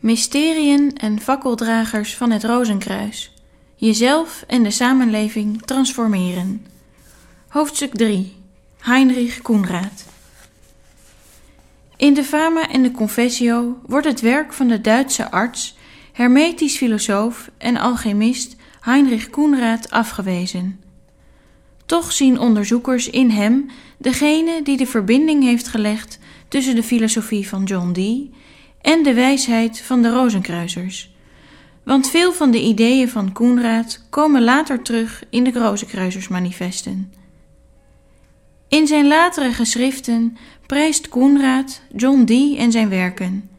Mysteriën en fakkeldragers van het Rozenkruis. Jezelf en de samenleving transformeren. Hoofdstuk 3. Heinrich Koenraad. In de Fama en de Confessio wordt het werk van de Duitse arts, hermetisch filosoof en alchemist Heinrich Koenraad afgewezen. Toch zien onderzoekers in hem degene die de verbinding heeft gelegd tussen de filosofie van John Dee en de wijsheid van de Rozenkruisers. Want veel van de ideeën van Koenraad komen later terug in de Rozenkruisersmanifesten. In zijn latere geschriften prijst Koenraad John Dee en zijn werken.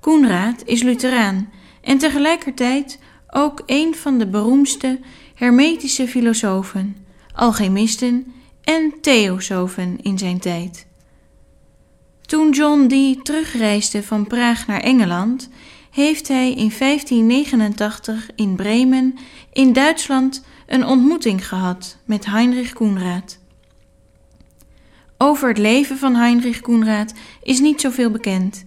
Koenraad is Lutheraan en tegelijkertijd ook een van de beroemdste hermetische filosofen, alchemisten en theosofen in zijn tijd. Toen John Dee terugreisde van Praag naar Engeland, heeft hij in 1589 in Bremen in Duitsland een ontmoeting gehad met Heinrich Koenraad. Over het leven van Heinrich Koenraad is niet zoveel bekend.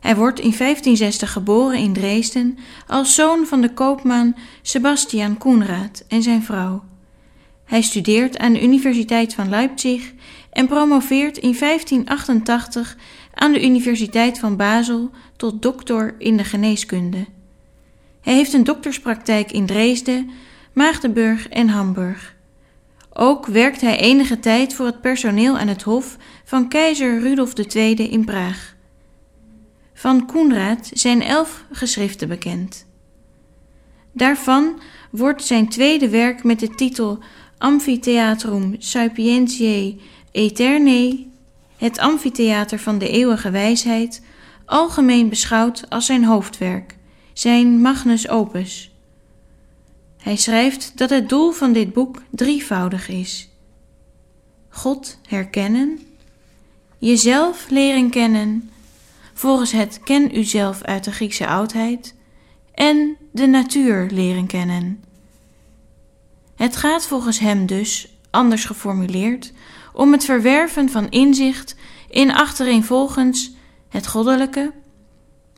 Hij wordt in 1560 geboren in Dresden als zoon van de koopman Sebastian Koenraad en zijn vrouw. Hij studeert aan de Universiteit van Leipzig en promoveert in 1588 aan de Universiteit van Basel tot doctor in de geneeskunde. Hij heeft een dokterspraktijk in Dresden, Maagdenburg en Hamburg. Ook werkt hij enige tijd voor het personeel aan het hof van keizer Rudolf II in Praag. Van Koenraad zijn elf geschriften bekend. Daarvan wordt zijn tweede werk met de titel Amphitheatrum Sapientiae Aeternae, het amfitheater van de eeuwige wijsheid, algemeen beschouwd als zijn hoofdwerk, zijn magnus opus. Hij schrijft dat het doel van dit boek drievoudig is: God herkennen, jezelf leren kennen, volgens het ken uzelf uit de Griekse oudheid, en de natuur leren kennen. Het gaat volgens hem dus, anders geformuleerd, om het verwerven van inzicht in achtereenvolgens het goddelijke,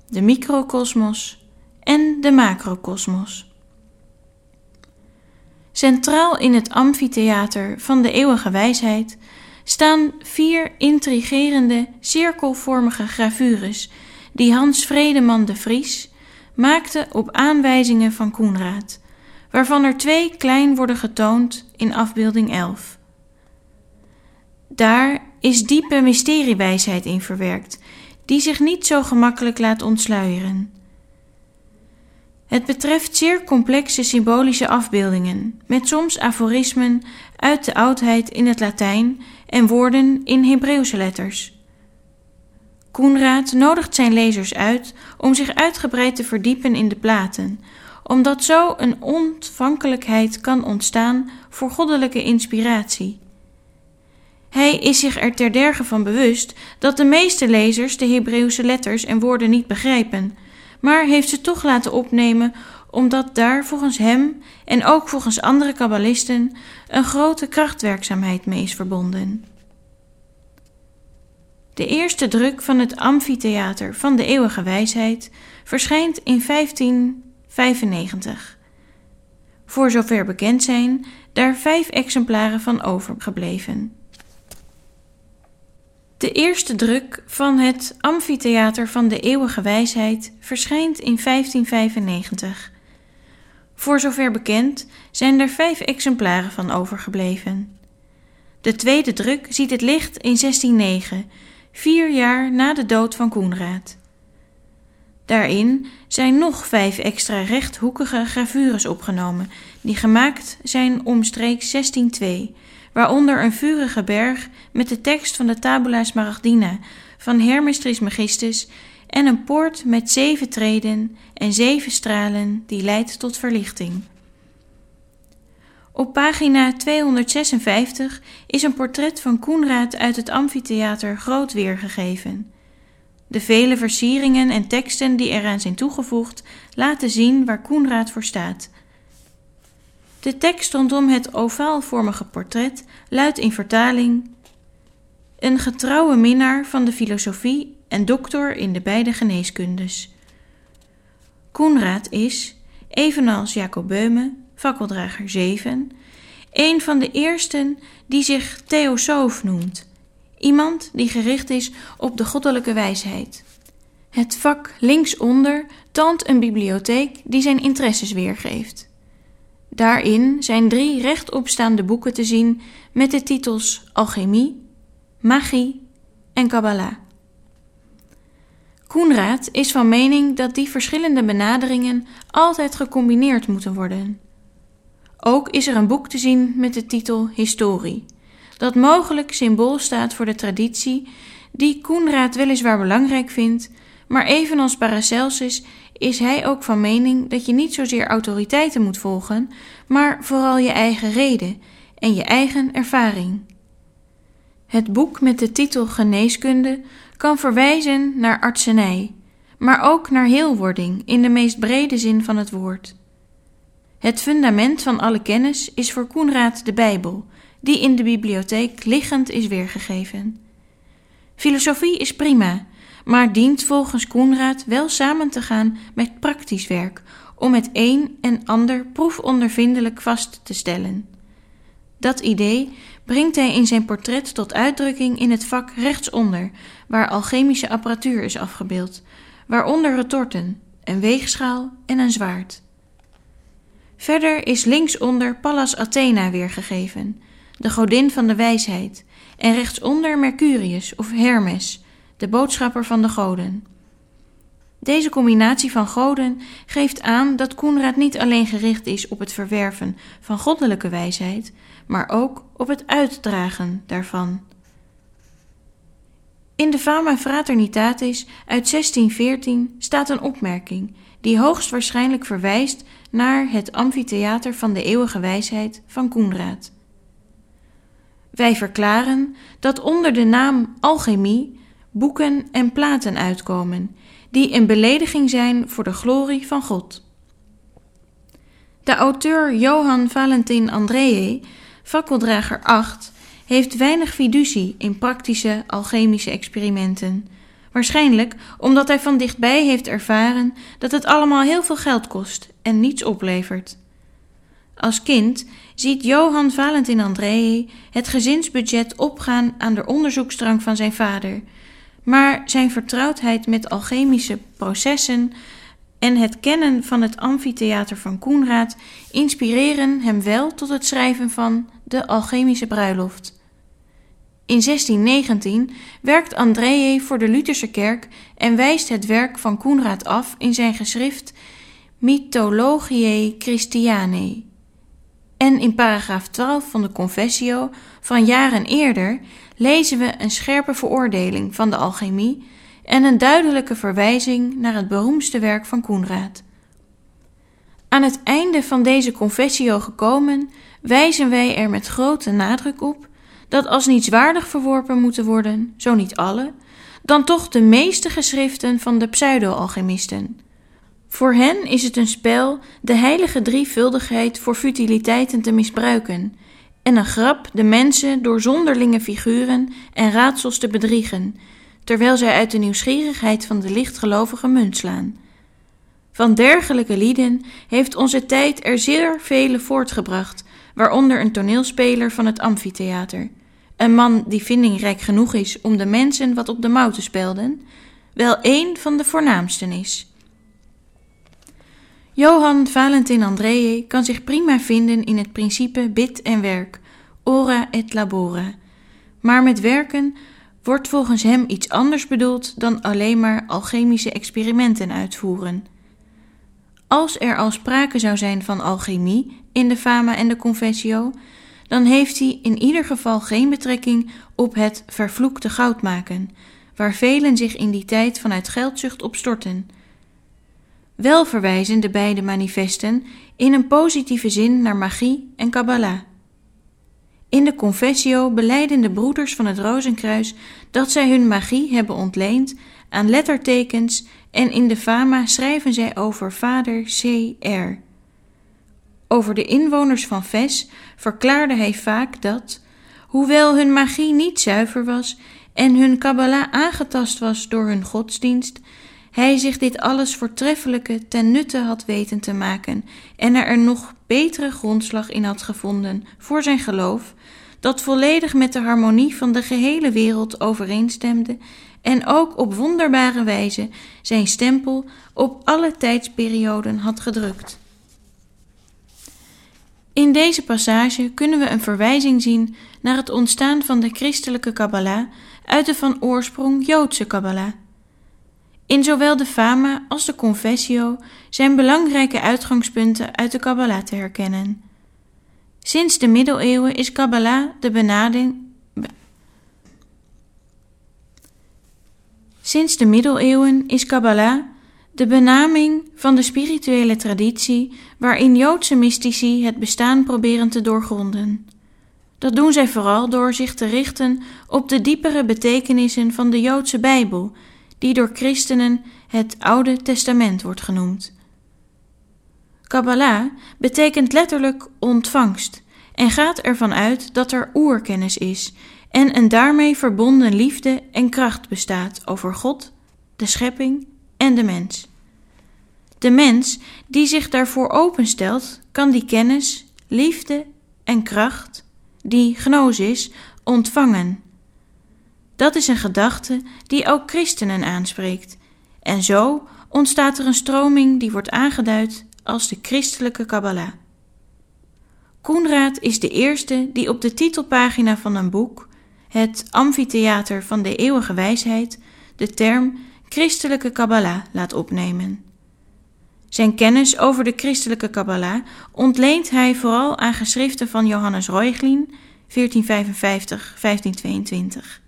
de microkosmos en de macrokosmos. Centraal in het amfitheater van de eeuwige wijsheid staan vier intrigerende cirkelvormige gravures die Hans Vredeman de Vries maakte op aanwijzingen van Koenraad, waarvan er twee klein worden getoond in afbeelding 11. Daar is diepe mysteriewijsheid in verwerkt, die zich niet zo gemakkelijk laat ontsluieren. Het betreft zeer complexe symbolische afbeeldingen, met soms aforismen uit de oudheid in het Latijn en woorden in Hebreeuwse letters. Koenraad nodigt zijn lezers uit om zich uitgebreid te verdiepen in de platen, omdat zo een ontvankelijkheid kan ontstaan voor goddelijke inspiratie. Hij is zich er ter van bewust dat de meeste lezers de Hebreeuwse letters en woorden niet begrijpen, maar heeft ze toch laten opnemen omdat daar volgens hem en ook volgens andere kabbalisten een grote krachtwerkzaamheid mee is verbonden. De eerste druk van het Amfitheater van de Eeuwige Wijsheid verschijnt in 1595. Voor zover bekend zijn daar vijf exemplaren van overgebleven. De eerste druk van het Amfitheater van de Eeuwige Wijsheid verschijnt in 1595. Voor zover bekend zijn er vijf exemplaren van overgebleven. De tweede druk ziet het licht in 1609, vier jaar na de dood van Koenraad. Daarin zijn nog vijf extra rechthoekige gravures opgenomen, die gemaakt zijn omstreeks 1602 waaronder een vurige berg met de tekst van de Tabula Smaragdina van Hermes Trismegistus en een poort met zeven treden en zeven stralen die leidt tot verlichting. Op pagina 256 is een portret van Koenraad uit het amfitheater groot weergegeven. De vele versieringen en teksten die eraan zijn toegevoegd laten zien waar Koenraad voor staat de tekst rondom het ovaalvormige portret luidt in vertaling: Een getrouwe minnaar van de filosofie en doctor in de beide geneeskundes. Koenraad is, evenals Jacob Beume, fakkeldrager 7, een van de eersten die zich theosoof noemt, iemand die gericht is op de goddelijke wijsheid. Het vak linksonder toont een bibliotheek die zijn interesses weergeeft. Daarin zijn drie rechtopstaande boeken te zien met de titels Alchemie, Magie en Kabbalah. Koenraad is van mening dat die verschillende benaderingen altijd gecombineerd moeten worden. Ook is er een boek te zien met de titel Historie, dat mogelijk symbool staat voor de traditie die Koenraad weliswaar belangrijk vindt, maar evenals Paracelsus is hij ook van mening dat je niet zozeer autoriteiten moet volgen, maar vooral je eigen reden en je eigen ervaring. Het boek met de titel Geneeskunde kan verwijzen naar artsenij, maar ook naar heelwording in de meest brede zin van het woord. Het fundament van alle kennis is voor Koenraad de Bijbel, die in de bibliotheek liggend is weergegeven. Filosofie is prima, maar dient volgens Koenraad wel samen te gaan met praktisch werk om het een en ander proefondervindelijk vast te stellen. Dat idee brengt hij in zijn portret tot uitdrukking in het vak rechtsonder, waar alchemische apparatuur is afgebeeld, waaronder retorten, een weegschaal en een zwaard. Verder is linksonder Pallas Athena weergegeven, de godin van de wijsheid, en rechtsonder Mercurius of Hermes, de boodschapper van de goden. Deze combinatie van goden geeft aan dat Koenraad niet alleen gericht is op het verwerven van goddelijke wijsheid, maar ook op het uitdragen daarvan. In de Fama Fraternitatis uit 1614 staat een opmerking die hoogstwaarschijnlijk verwijst naar het amfitheater van de eeuwige wijsheid van Koenraad. Wij verklaren dat onder de naam alchemie boeken en platen uitkomen, die een belediging zijn voor de glorie van God. De auteur Johan Valentin Andreae, fakkeldrager 8, heeft weinig fiducie in praktische alchemische experimenten. Waarschijnlijk omdat hij van dichtbij heeft ervaren dat het allemaal heel veel geld kost en niets oplevert. Als kind ziet Johan Valentin Andreae het gezinsbudget opgaan aan de onderzoeksdrang van zijn vader, maar zijn vertrouwdheid met alchemische processen en het kennen van het amfitheater van Koenraad inspireren hem wel tot het schrijven van De Alchemische Bruiloft. In 1619 werkt Andreae voor de Lutherse kerk en wijst het werk van Koenraad af in zijn geschrift Mythologiae Christianae. En in paragraaf 12 van de Confessio van jaren eerder lezen we een scherpe veroordeling van de alchemie en een duidelijke verwijzing naar het beroemdste werk van Koenraad. Aan het einde van deze confessio gekomen, wijzen wij er met grote nadruk op dat als niet zwaardig verworpen moeten worden, zo niet alle, dan toch de meeste geschriften van de pseudo-alchemisten. Voor hen is het een spel de heilige drievuldigheid voor futiliteiten te misbruiken en een grap de mensen door zonderlinge figuren en raadsels te bedriegen, terwijl zij uit de nieuwsgierigheid van de lichtgelovige munt slaan. Van dergelijke lieden heeft onze tijd er zeer vele voortgebracht, waaronder een toneelspeler van het amfitheater, een man die vindingrijk genoeg is om de mensen wat op de mouw te spelden, wel een van de voornaamsten is. Johan Valentin Andreae kan zich prima vinden in het principe bid en werk, ora et labora. Maar met werken wordt volgens hem iets anders bedoeld dan alleen maar alchemische experimenten uitvoeren. Als er al sprake zou zijn van alchemie in de Fama en de Confessio, dan heeft hij in ieder geval geen betrekking op het vervloekte goud maken, waar velen zich in die tijd vanuit geldzucht op storten. Wel verwijzen de beide manifesten in een positieve zin naar magie en Kabbalah. In de Confessio beleiden de broeders van het Rozenkruis dat zij hun magie hebben ontleend aan lettertekens en in de Fama schrijven zij over vader C.R. Over de inwoners van Ves verklaarde hij vaak dat, hoewel hun magie niet zuiver was en hun Kabbalah aangetast was door hun godsdienst, hij zich dit alles voortreffelijke ten nutte had weten te maken en er een nog betere grondslag in had gevonden voor zijn geloof, dat volledig met de harmonie van de gehele wereld overeenstemde en ook op wonderbare wijze zijn stempel op alle tijdsperioden had gedrukt. In deze passage kunnen we een verwijzing zien naar het ontstaan van de christelijke Kabbalah uit de van oorsprong Joodse Kabbalah. In zowel de Fama als de Confessio zijn belangrijke uitgangspunten uit de Kabbalah te herkennen. Sinds de middeleeuwen is Kabbalah de benading. Sinds de middeleeuwen is Kabbalah de benaming van de spirituele traditie waarin Joodse mystici het bestaan proberen te doorgronden. Dat doen zij vooral door zich te richten op de diepere betekenissen van de Joodse Bijbel, die door christenen het Oude Testament wordt genoemd. Kabbalah betekent letterlijk ontvangst en gaat ervan uit dat er oerkennis is en een daarmee verbonden liefde en kracht bestaat over God, de schepping en de mens. De mens die zich daarvoor openstelt, kan die kennis, liefde en kracht, die gnosis, ontvangen. Dat is een gedachte die ook christenen aanspreekt, en zo ontstaat er een stroming die wordt aangeduid als de christelijke Kabbalah. Koenraad is de eerste die op de titelpagina van een boek, het Amphitheater van de Eeuwige Wijsheid, de term christelijke Kabbalah laat opnemen. Zijn kennis over de christelijke Kabbalah ontleent hij vooral aan geschriften van Johannes Reuchlin, 1455-1522.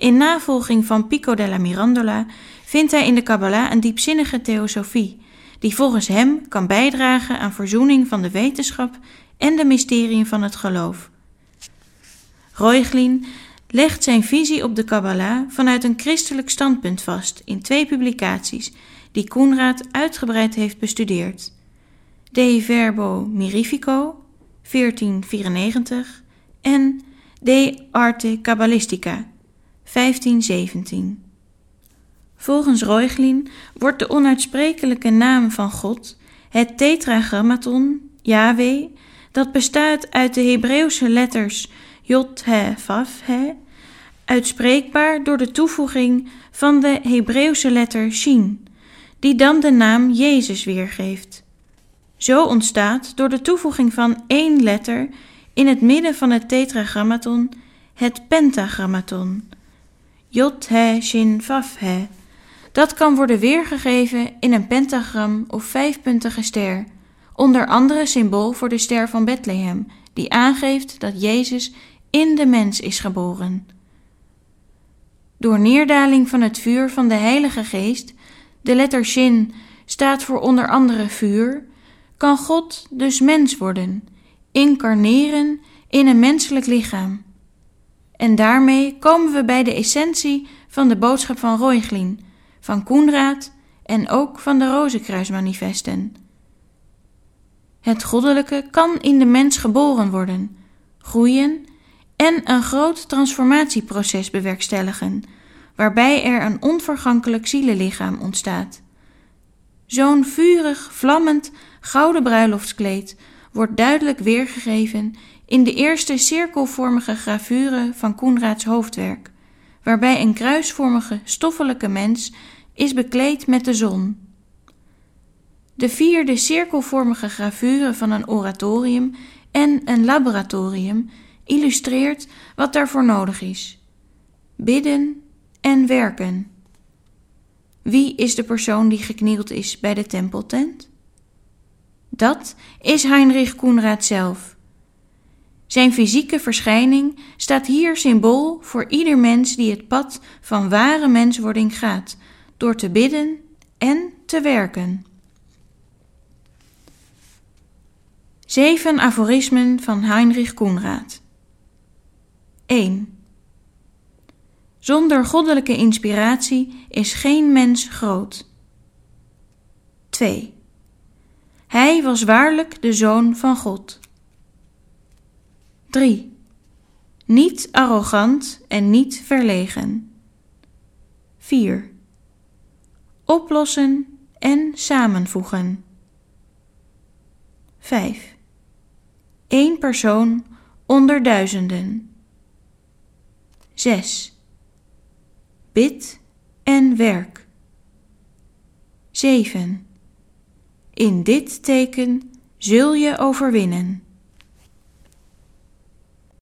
In navolging van Pico della Mirandola vindt hij in de Kabbalah een diepzinnige theosofie, die volgens hem kan bijdragen aan verzoening van de wetenschap en de mysteriën van het geloof. Reuchlin legt zijn visie op de Kabbalah vanuit een christelijk standpunt vast in twee publicaties die Koenraad uitgebreid heeft bestudeerd. De Verbo Mirifico, 1494 en De Arte Kabbalistica, 1517. Volgens Reuchlin wordt de onuitsprekelijke naam van God, het tetragrammaton, Yahweh, dat bestaat uit de Hebreeuwse letters Jod, He, Vav, He, uitspreekbaar door de toevoeging van de Hebreeuwse letter Shin, die dan de naam Jezus weergeeft. Zo ontstaat door de toevoeging van één letter in het midden van het tetragrammaton het pentagrammaton. Jod, He, Shin, Vav, He. Dat kan worden weergegeven in een pentagram of vijfpuntige ster, onder andere symbool voor de ster van Bethlehem, die aangeeft dat Jezus in de mens is geboren. Door neerdaling van het vuur van de Heilige Geest de letter Shin staat voor onder andere vuur, kan God dus mens worden, incarneren in een menselijk lichaam. En daarmee komen we bij de essentie van de boodschap van Roiglin, van Koenraad en ook van de Rozenkruismanifesten. Het goddelijke kan in de mens geboren worden, groeien en een groot transformatieproces bewerkstelligen waarbij er een onvergankelijk zielenlichaam ontstaat. Zo'n vurig, vlammend, gouden bruiloftskleed wordt duidelijk weergegeven in de eerste cirkelvormige gravure van Koenraads hoofdwerk, waarbij een kruisvormige, stoffelijke mens is bekleed met de zon. De vierde cirkelvormige gravure van een oratorium en een laboratorium illustreert wat daarvoor nodig is: bidden, en werken. Wie is de persoon die geknield is bij de tempeltent? Dat is Heinrich Koenraad zelf. Zijn fysieke verschijning staat hier symbool voor ieder mens die het pad van ware menswording gaat, door te bidden en te werken. Zeven aforismen van Heinrich Koenraad. 1. Zonder goddelijke inspiratie is geen mens groot. 2. Hij was waarlijk de zoon van God. 3. niet arrogant en niet verlegen. 4. Oplossen en samenvoegen. 5. Eén persoon onder duizenden. 6. Bid en werk. 7. In dit teken zul je overwinnen.